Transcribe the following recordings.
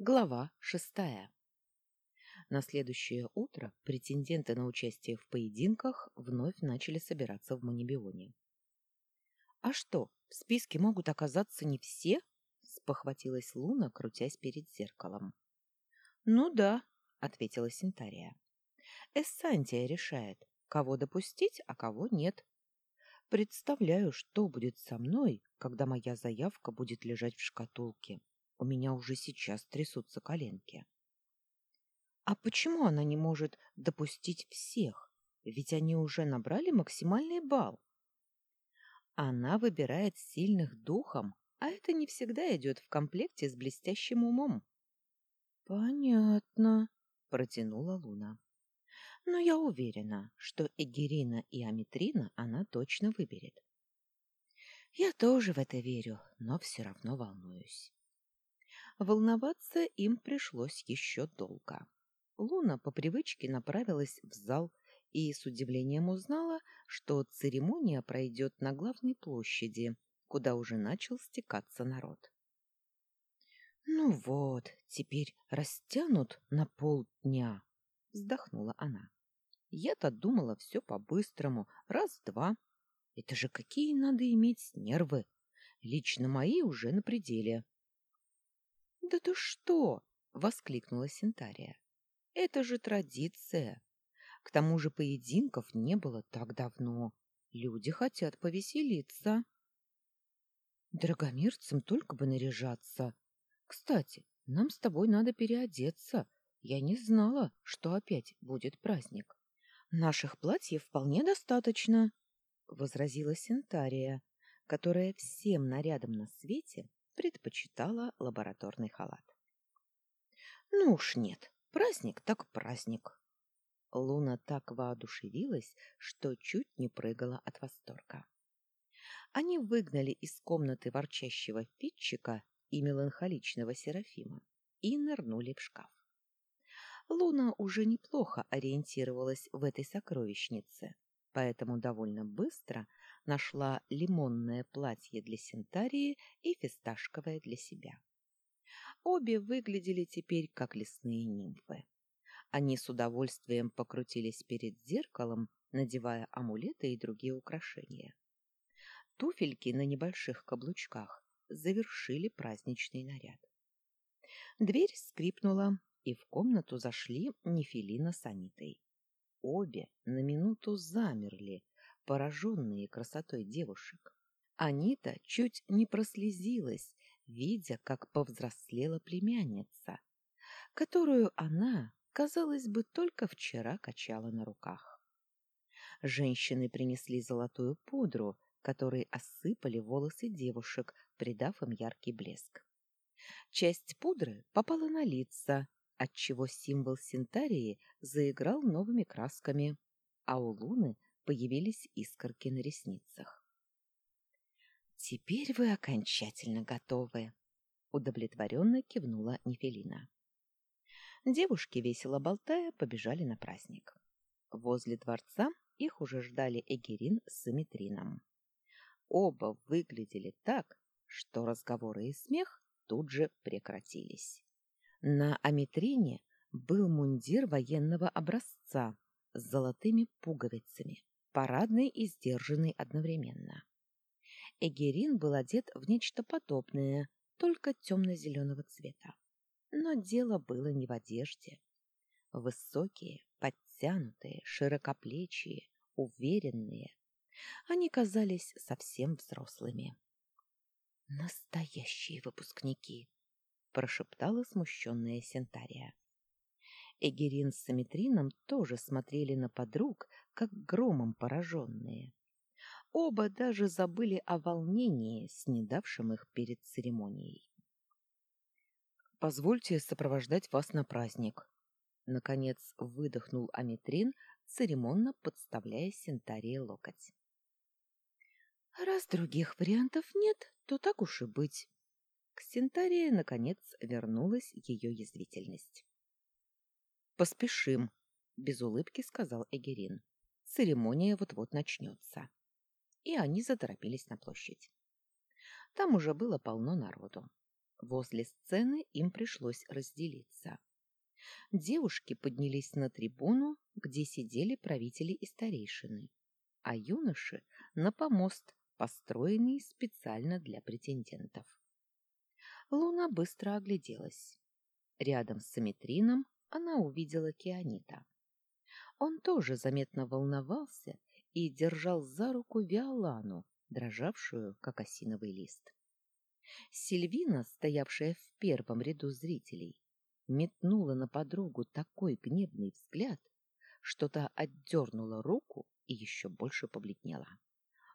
Глава шестая. На следующее утро претенденты на участие в поединках вновь начали собираться в Манибионе. «А что, в списке могут оказаться не все?» — спохватилась Луна, крутясь перед зеркалом. «Ну да», — ответила Синтария. «Эссантия решает, кого допустить, а кого нет. Представляю, что будет со мной, когда моя заявка будет лежать в шкатулке». У меня уже сейчас трясутся коленки. А почему она не может допустить всех? Ведь они уже набрали максимальный балл. Она выбирает сильных духом, а это не всегда идет в комплекте с блестящим умом. Понятно, протянула Луна. Но я уверена, что Эгерина и Аметрина она точно выберет. Я тоже в это верю, но все равно волнуюсь. Волноваться им пришлось еще долго. Луна по привычке направилась в зал и с удивлением узнала, что церемония пройдет на главной площади, куда уже начал стекаться народ. «Ну вот, теперь растянут на полдня», — вздохнула она. «Я-то думала все по-быстрому, раз-два. Это же какие надо иметь нервы! Лично мои уже на пределе». «Да ты что!» — воскликнула Синтария. «Это же традиция. К тому же поединков не было так давно. Люди хотят повеселиться». «Драгомирцам только бы наряжаться. Кстати, нам с тобой надо переодеться. Я не знала, что опять будет праздник. Наших платьев вполне достаточно», — возразила Синтария, которая всем нарядом на свете предпочитала лабораторный халат. Ну уж нет, праздник так праздник. Луна так воодушевилась, что чуть не прыгала от восторга. Они выгнали из комнаты ворчащего Фитчика и меланхоличного Серафима и нырнули в шкаф. Луна уже неплохо ориентировалась в этой сокровищнице, поэтому довольно быстро нашла лимонное платье для Синтарии и фисташковое для себя. Обе выглядели теперь как лесные нимфы. Они с удовольствием покрутились перед зеркалом, надевая амулеты и другие украшения. Туфельки на небольших каблучках завершили праздничный наряд. Дверь скрипнула, и в комнату зашли Нефелина с Анитой. Обе на минуту замерли, пораженные красотой девушек. Анита чуть не прослезилась, видя, как повзрослела племянница, которую она, казалось бы, только вчера качала на руках. Женщины принесли золотую пудру, которой осыпали волосы девушек, придав им яркий блеск. Часть пудры попала на лица, отчего символ Синтарии заиграл новыми красками, а у Луны появились искорки на ресницах. «Теперь вы окончательно готовы», — удовлетворенно кивнула Нефелина. Девушки, весело болтая, побежали на праздник. Возле дворца их уже ждали Эгерин с Симметрином. Оба выглядели так, что разговоры и смех тут же прекратились. На Аметрине был мундир военного образца с золотыми пуговицами, парадный и сдержанный одновременно. Эгерин был одет в нечто подобное, только темно-зеленого цвета. Но дело было не в одежде. Высокие, подтянутые, широкоплечие, уверенные. Они казались совсем взрослыми. «Настоящие выпускники!» — прошептала смущенная Сентария. Эгерин с Симметрином тоже смотрели на подруг, как громом пораженные. Оба даже забыли о волнении, снедавшем их перед церемонией. «Позвольте сопровождать вас на праздник», — наконец выдохнул Аметрин, церемонно подставляя Сентарии локоть. «Раз других вариантов нет, то так уж и быть». К Сентарии, наконец, вернулась ее язвительность. «Поспешим», — без улыбки сказал Эгерин. «Церемония вот-вот начнется». И они заторопились на площадь. Там уже было полно народу. Возле сцены им пришлось разделиться. Девушки поднялись на трибуну, где сидели правители и старейшины, а юноши — на помост, построенный специально для претендентов. Луна быстро огляделась. Рядом с Аметрином она увидела Кианита. Он тоже заметно волновался и держал за руку Виолану, дрожавшую, как осиновый лист. Сильвина, стоявшая в первом ряду зрителей, метнула на подругу такой гневный взгляд, что та отдернула руку и еще больше побледнела.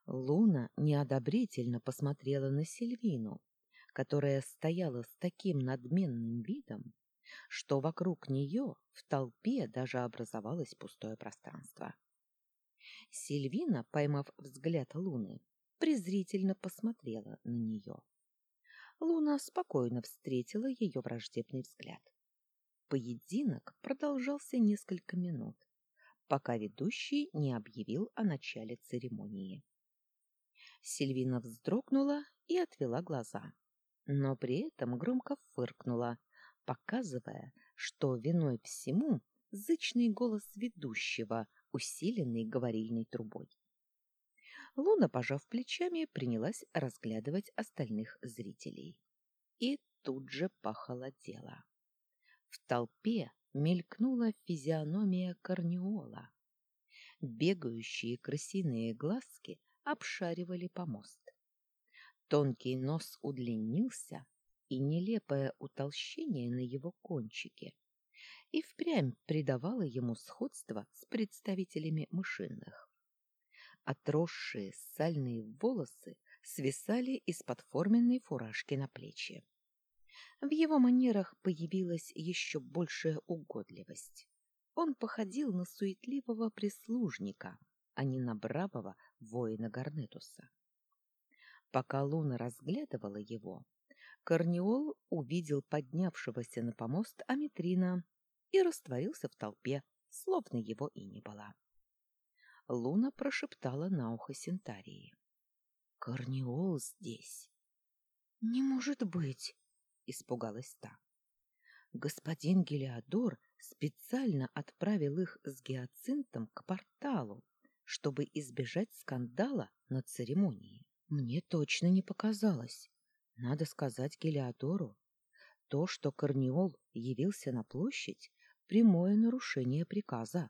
Луна неодобрительно посмотрела на Сильвину, которая стояла с таким надменным видом, что вокруг нее в толпе даже образовалось пустое пространство. Сильвина, поймав взгляд Луны, презрительно посмотрела на нее. Луна спокойно встретила ее враждебный взгляд. Поединок продолжался несколько минут, пока ведущий не объявил о начале церемонии. Сильвина вздрогнула и отвела глаза, но при этом громко фыркнула, показывая, что виной всему зычный голос ведущего, усиленный говорильной трубой. Луна, пожав плечами, принялась разглядывать остальных зрителей. И тут же похолодела. В толпе мелькнула физиономия Корнеола. Бегающие крысиные глазки обшаривали помост. Тонкий нос удлинился, и нелепое утолщение на его кончике и впрямь придавало ему сходство с представителями мышиных. Отросшие сальные волосы свисали из-под форменной фуражки на плечи. В его манерах появилась еще большая угодливость. Он походил на суетливого прислужника, а не на бравого воина Гарнетуса. Пока Луна разглядывала его, Корнеол увидел поднявшегося на помост Аметрина и растворился в толпе, словно его и не было. Луна прошептала на ухо Синтарии. — Корнеол здесь. — Не может быть! — испугалась та. Господин Гелиодор специально отправил их с гиацинтом к порталу, чтобы избежать скандала на церемонии. Мне точно не показалось. Надо сказать Гелиодору, то, что Корнеол явился на площадь, прямое нарушение приказа.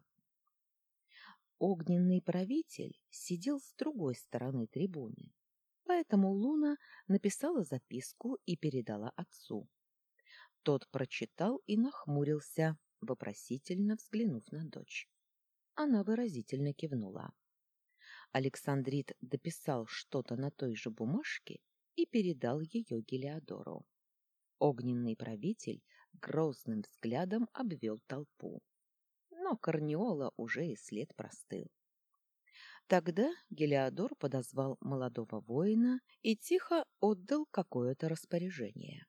Огненный правитель сидел с другой стороны трибуны, поэтому Луна написала записку и передала отцу. Тот прочитал и нахмурился, вопросительно взглянув на дочь. Она выразительно кивнула. Александрит дописал что-то на той же бумажке и передал ее Гелиодору. Огненный правитель грозным взглядом обвел толпу. Но Корнеола уже и след простыл. Тогда Гелиодор подозвал молодого воина и тихо отдал какое-то распоряжение.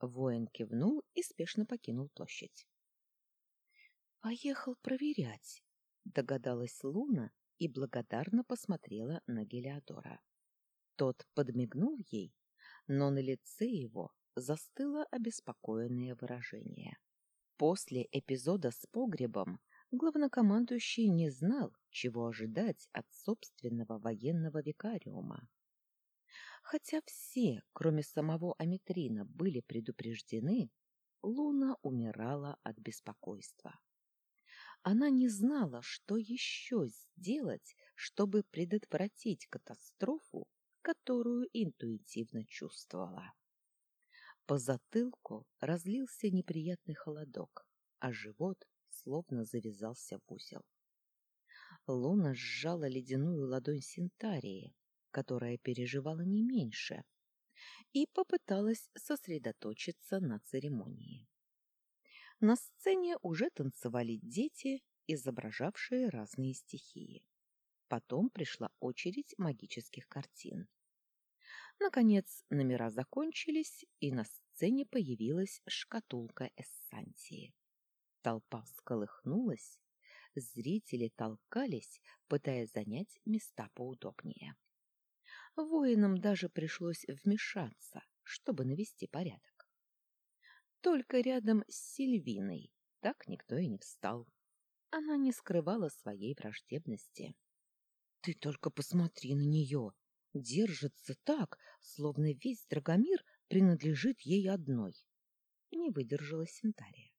Воин кивнул и спешно покинул площадь. «Поехал проверять», — догадалась Луна и благодарно посмотрела на Гелиодора. Тот подмигнул ей, но на лице его застыло обеспокоенное выражение. После эпизода с погребом главнокомандующий не знал, чего ожидать от собственного военного викариума. Хотя все, кроме самого Аметрина, были предупреждены, Луна умирала от беспокойства. Она не знала, что еще сделать, чтобы предотвратить катастрофу, которую интуитивно чувствовала. По затылку разлился неприятный холодок, а живот словно завязался в узел. Луна сжала ледяную ладонь Синтарии, которая переживала не меньше, и попыталась сосредоточиться на церемонии. На сцене уже танцевали дети, изображавшие разные стихии. Потом пришла очередь магических картин. Наконец номера закончились, и на сцене появилась шкатулка эссанции. Толпа всколыхнулась, зрители толкались, пытаясь занять места поудобнее. Воинам даже пришлось вмешаться, чтобы навести порядок. Только рядом с Сильвиной так никто и не встал. Она не скрывала своей враждебности. Ты только посмотри на нее. Держится так, словно весь Драгомир принадлежит ей одной. Не выдержала Синтария.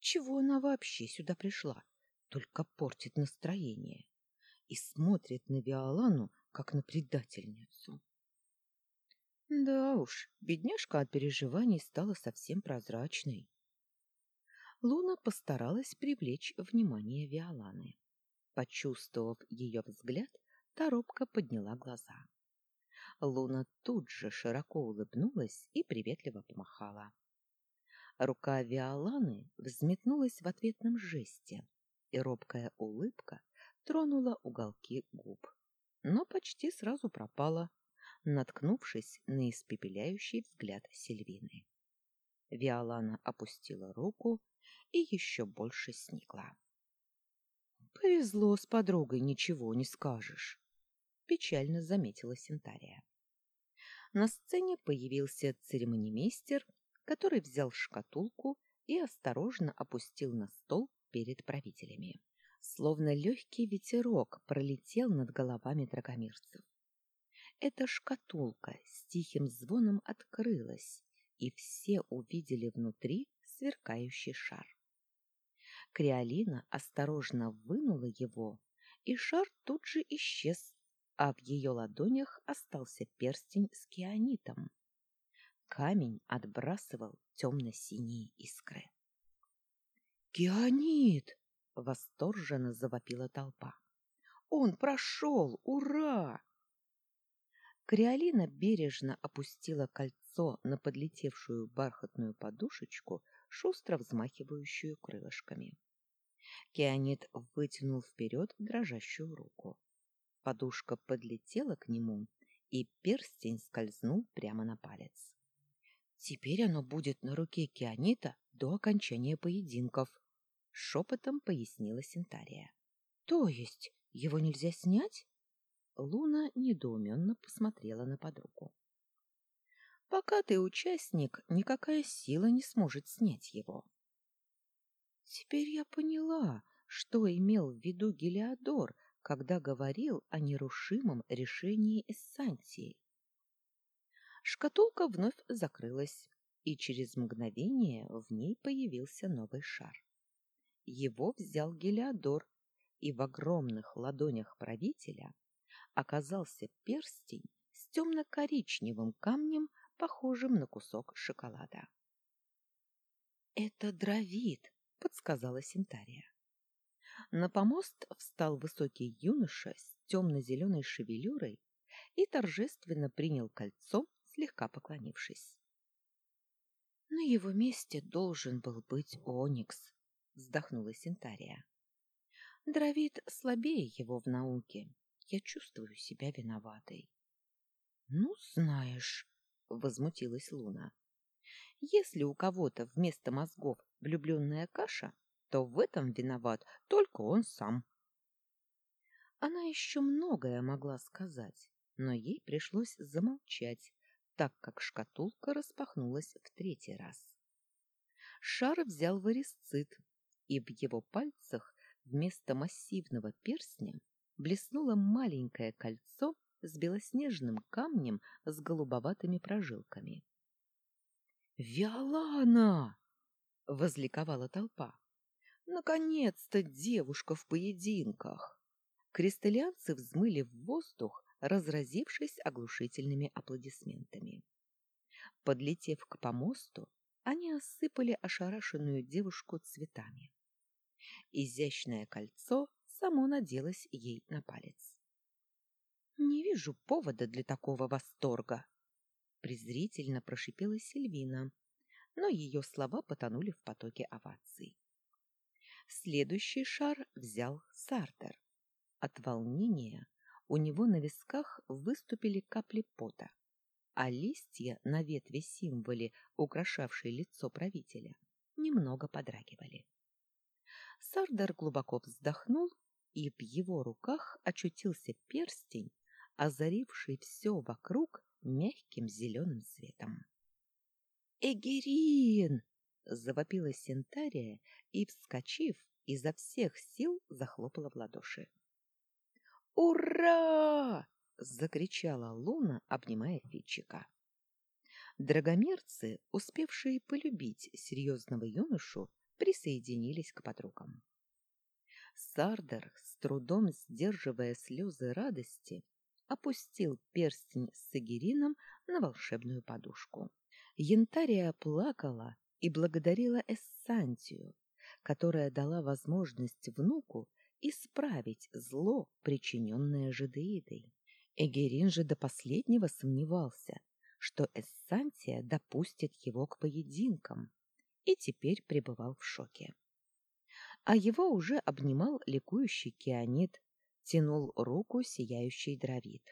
Чего она вообще сюда пришла? Только портит настроение. И смотрит на Виолану, как на предательницу. Да уж, бедняжка от переживаний стала совсем прозрачной. Луна постаралась привлечь внимание Виоланы. Почувствовав ее взгляд, та робко подняла глаза. Луна тут же широко улыбнулась и приветливо помахала. Рука Виоланы взметнулась в ответном жесте, и робкая улыбка тронула уголки губ, но почти сразу пропала, наткнувшись на испепеляющий взгляд Сильвины. Виолана опустила руку и еще больше сникла. Повезло с подругой, ничего не скажешь, печально заметила Синтария. На сцене появился церемонимейстер, который взял шкатулку и осторожно опустил на стол перед правителями. Словно легкий ветерок пролетел над головами драгомирцев. Эта шкатулка с тихим звоном открылась, и все увидели внутри сверкающий шар. Криолина осторожно вынула его, и шар тут же исчез, а в ее ладонях остался перстень с кианитом. Камень отбрасывал темно-синие искры. «Кианит!» — восторженно завопила толпа. «Он прошел! Ура!» Криолина бережно опустила кольцо на подлетевшую бархатную подушечку шустро взмахивающую крылышками. Кианит вытянул вперед дрожащую руку. Подушка подлетела к нему, и перстень скользнул прямо на палец. Теперь оно будет на руке Кианита до окончания поединков, шепотом пояснила Синтария. То есть его нельзя снять? Луна недоуменно посмотрела на подругу. Пока ты участник, никакая сила не сможет снять его. Теперь я поняла, что имел в виду Гелиодор, когда говорил о нерушимом решении Эссантии. Шкатулка вновь закрылась, и через мгновение в ней появился новый шар. Его взял Гелиодор, и в огромных ладонях правителя оказался перстень с темно-коричневым камнем похожим на кусок шоколада. «Это дровит», — подсказала Синтария. На помост встал высокий юноша с темно-зеленой шевелюрой и торжественно принял кольцо, слегка поклонившись. «На его месте должен был быть Оникс», — вздохнула Синтария. «Дровит слабее его в науке. Я чувствую себя виноватой». «Ну, знаешь», возмутилась Луна. Если у кого-то вместо мозгов влюбленная каша, то в этом виноват только он сам. Она еще многое могла сказать, но ей пришлось замолчать, так как шкатулка распахнулась в третий раз. Шар взял варисцит, и в его пальцах вместо массивного перстня блеснуло маленькое кольцо с белоснежным камнем с голубоватыми прожилками. «Виолана!» — возликовала толпа. «Наконец-то девушка в поединках!» Кристаллианцы взмыли в воздух, разразившись оглушительными аплодисментами. Подлетев к помосту, они осыпали ошарашенную девушку цветами. Изящное кольцо само наделось ей на палец. Не вижу повода для такого восторга, презрительно прошипела Сильвина, но ее слова потонули в потоке оваций. Следующий шар взял Сартер. От волнения у него на висках выступили капли пота, а листья на ветви символе, украшавшие лицо правителя, немного подрагивали. Сардер глубоко вздохнул, и в его руках очутился перстень озаривший все вокруг мягким зеленым светом. «Эгерин!» завопила Синтария и, вскочив, изо всех сил захлопала в ладоши. «Ура!» — закричала Луна, обнимая Фитчика. Драгомерцы, успевшие полюбить серьезного юношу, присоединились к подругам. Сардер, с трудом сдерживая слезы радости, опустил перстень с Сагирином на волшебную подушку. Янтария плакала и благодарила Эссантию, которая дала возможность внуку исправить зло, причиненное жидеидой. Эгерин же до последнего сомневался, что Эссантия допустит его к поединкам, и теперь пребывал в шоке. А его уже обнимал ликующий кианит, тянул руку сияющий дровит.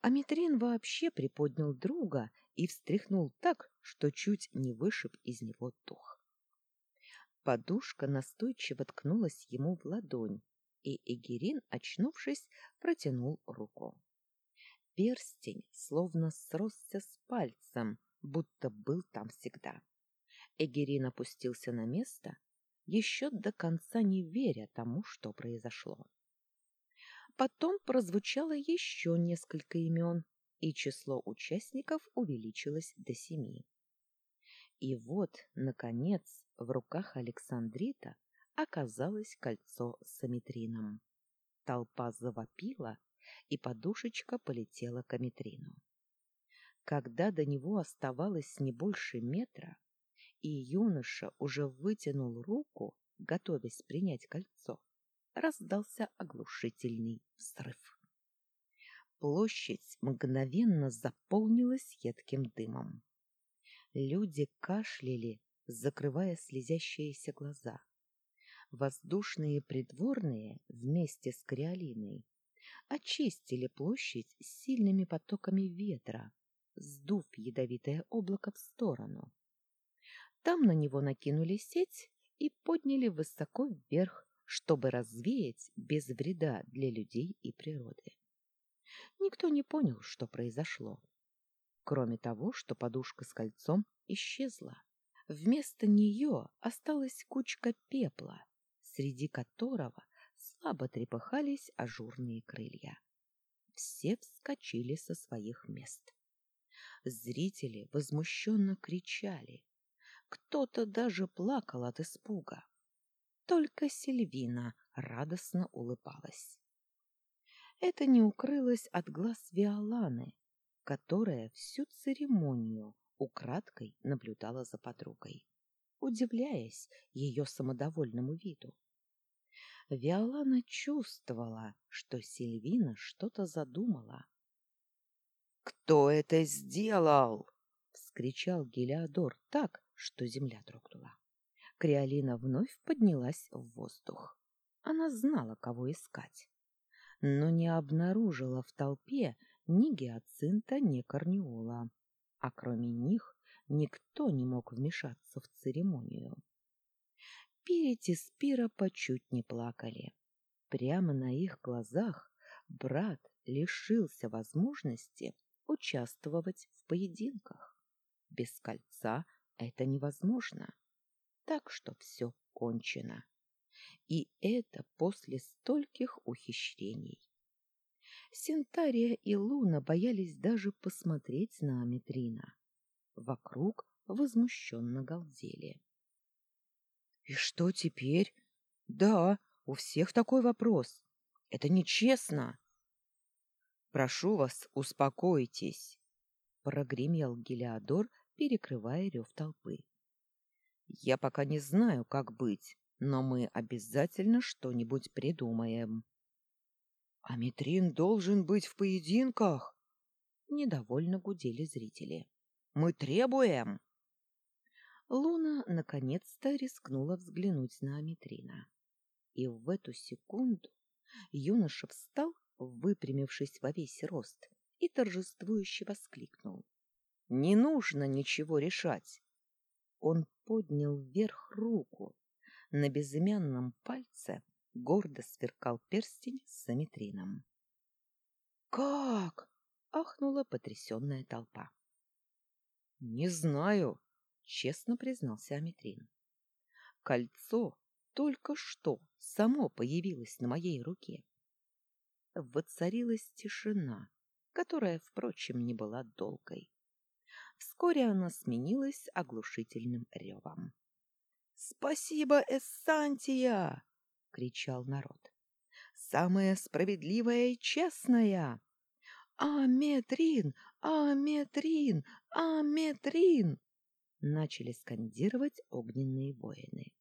Аметрин вообще приподнял друга и встряхнул так, что чуть не вышиб из него дух. Подушка настойчиво ткнулась ему в ладонь, и Эгерин, очнувшись, протянул руку. Перстень словно сросся с пальцем, будто был там всегда. Эгерин опустился на место, еще до конца не веря тому, что произошло. Потом прозвучало еще несколько имен, и число участников увеличилось до семи. И вот, наконец, в руках Александрита оказалось кольцо с аметрином. Толпа завопила, и подушечка полетела к аметрину. Когда до него оставалось не больше метра, и юноша уже вытянул руку, готовясь принять кольцо, раздался оглушительный взрыв. Площадь мгновенно заполнилась едким дымом. Люди кашляли, закрывая слезящиеся глаза. Воздушные придворные вместе с Криолиной очистили площадь сильными потоками ветра, сдув ядовитое облако в сторону. Там на него накинули сеть и подняли высоко вверх, чтобы развеять без вреда для людей и природы. Никто не понял, что произошло. Кроме того, что подушка с кольцом исчезла. Вместо нее осталась кучка пепла, среди которого слабо трепыхались ажурные крылья. Все вскочили со своих мест. Зрители возмущенно кричали, кто-то даже плакал от испуга. Только Сильвина радостно улыбалась. Это не укрылось от глаз Виоланы, которая всю церемонию украдкой наблюдала за подругой, удивляясь ее самодовольному виду. Виолана чувствовала, что Сильвина что-то задумала. «Кто это сделал?» — вскричал Гелиодор так, что земля дрогнула. Криолина вновь поднялась в воздух. Она знала, кого искать, но не обнаружила в толпе ни гиацинта, ни корнеола, а кроме них никто не мог вмешаться в церемонию. Пирить и Спира почуть не плакали. Прямо на их глазах брат лишился возможности участвовать в поединках. Без кольца это невозможно. Так что все кончено. И это после стольких ухищрений. Синтария и Луна боялись даже посмотреть на Аметрина. Вокруг возмущенно галдели. — И что теперь? Да, у всех такой вопрос. Это нечестно. — Прошу вас, успокойтесь, — прогремел Гелиодор, перекрывая рев толпы. «Я пока не знаю, как быть, но мы обязательно что-нибудь придумаем». «А Митрин должен быть в поединках!» Недовольно гудели зрители. «Мы требуем!» Луна наконец-то рискнула взглянуть на Аметрина. И в эту секунду юноша встал, выпрямившись во весь рост, и торжествующе воскликнул. Не нужно ничего решать. Он поднял вверх руку. На безымянном пальце гордо сверкал перстень с аметрином. «Как?» — ахнула потрясенная толпа. «Не знаю. честно признался Аметрин. Кольцо только что само появилось на моей руке. Воцарилась тишина, которая, впрочем, не была долгой. Вскоре она сменилась оглушительным ревом. «Спасибо, Эссантия!» — кричал народ. «Самая справедливая и честная! Аметрин! Аметрин! Аметрин!» Начали скандировать огненные воины.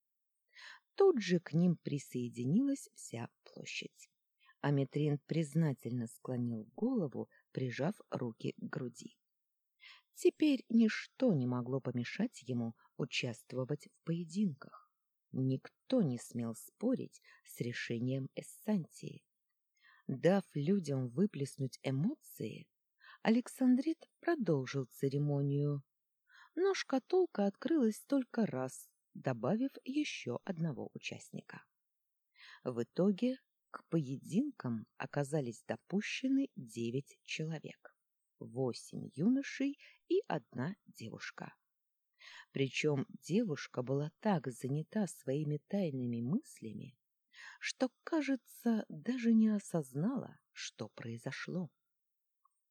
Тут же к ним присоединилась вся площадь. Аметрин признательно склонил голову, прижав руки к груди. Теперь ничто не могло помешать ему участвовать в поединках. Никто не смел спорить с решением Эссантии. Дав людям выплеснуть эмоции, Александрит продолжил церемонию. Но шкатулка открылась только раз, добавив еще одного участника. В итоге к поединкам оказались допущены девять человек, восемь юношей и одна девушка. Причем девушка была так занята своими тайными мыслями, что, кажется, даже не осознала, что произошло.